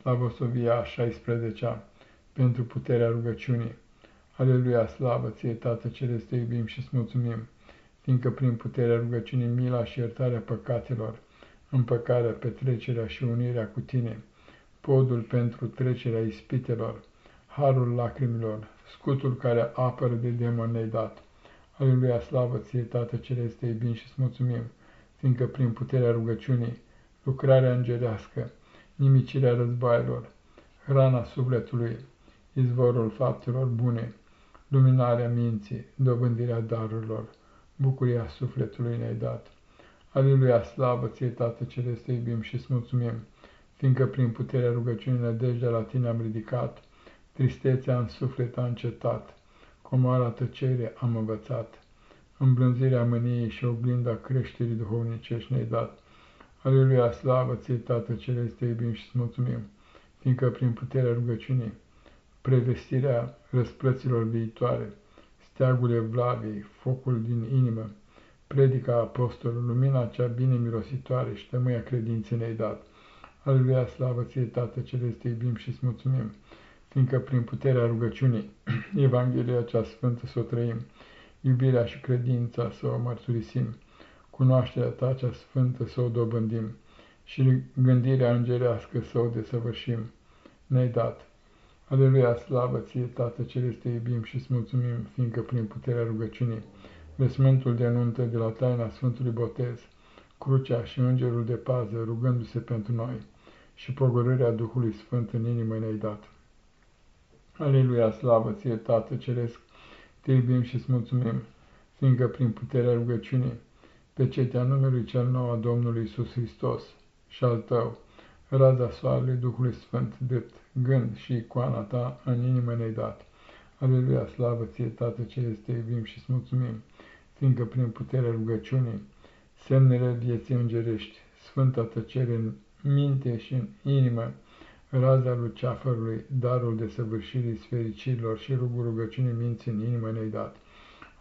Slavosovia a 16-a, pentru puterea rugăciunii. Aleluia, slavă ție, Tată Ceresc, te iubim și îți mulțumim, fiindcă prin puterea rugăciunii, mila și iertarea păcatelor, împăcarea, petrecerea și unirea cu tine, podul pentru trecerea ispitelor, harul lacrimilor, scutul care apără de demon ne dat. Aleluia, slavă ție, Tată Ceresc, te iubim și îți mulțumim, fiindcă prin puterea rugăciunii, lucrarea îngerească, nimicirea războaielor, hrana sufletului, izvorul faptelor bune, luminarea minții, dobândirea darurilor, bucuria sufletului ne-ai dat. Aleluia, slavă ție, Tată Celeste, te iubim și îți mulțumim, fiindcă prin puterea rugăciunii nădejdea la tine am ridicat, tristețea în suflet a încetat, comoara tăcere am învățat, îmblânzirea mâniei și oglinda creșterii duhovnicești ne-ai dat. Aleluia, slavă ție, Tată Celeste, te iubim și îți mulțumim, fiindcă prin puterea rugăciunii, prevestirea răsplăților viitoare, steagul Evlaviei, focul din inimă, predica apostolului, lumina cea bine mirositoare și tămâia credinței ne-ai dat. Aleluia, slavă ție, Tată Celeste, iubim și îți mulțumim, fiindcă prin puterea rugăciunii, Evanghelia cea sfântă să o trăim, iubirea și credința să o mărturisim, cunoașterea ta cea sfântă să o dobândim și gândirea îngerească să o desăvârșim. Ne-ai dat. Aleluia, slavă ție, Tată Celeste, iubim și îți mulțumim, fiindcă prin puterea rugăciunii, vesmântul de nuntă de la taina Sfântului Botez, crucea și îngerul de pază rugându-se pentru noi și pogorârea Duhului Sfânt în inimă ne-ai dat. Aleluia, slavă ție, Tată Ceresc, te iubim și îți mulțumim, fiindcă prin puterea rugăciunii, pe cetea numelui cel nou a Domnului Isus Hristos și al tău, raza soarelui Duhului Sfânt, drept gând și icoana ta în inimă ne-ai dat. Aleluia, slavă ție, Tată Celeste, te iubim și îți mulțumim, fiindcă prin puterea rugăciunii, semnele vieții îngerești, sfânta tăcere în minte și în inimă, raza luceafărului, darul de săvârșirii sfericirilor și rugul rugăciunii minții în inimă ne-ai dat.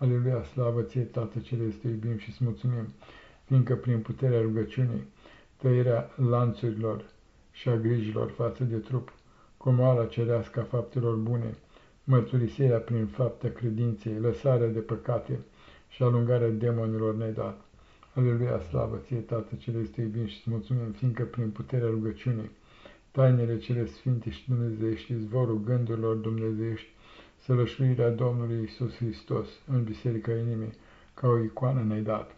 Aleluia, slavă ție, Tată Celeste, iubim și îți mulțumim, fiindcă prin puterea rugăciunii, tăierea lanțurilor și a grijilor față de trup, comoara cerească a faptelor bune, mărturisirea prin faptea credinței, lăsarea de păcate și alungarea demonilor ne dat. Aleluia, slavă ție, Tată Celeste, iubim și îți mulțumim, fiindcă prin puterea rugăciunii, tainele cele sfinte și dumnezeiești, izvorul gândurilor dumnezeiești, sălășuirea Domnului Isus Hristos în biserica inimii, ca o icoană ne-ai dat.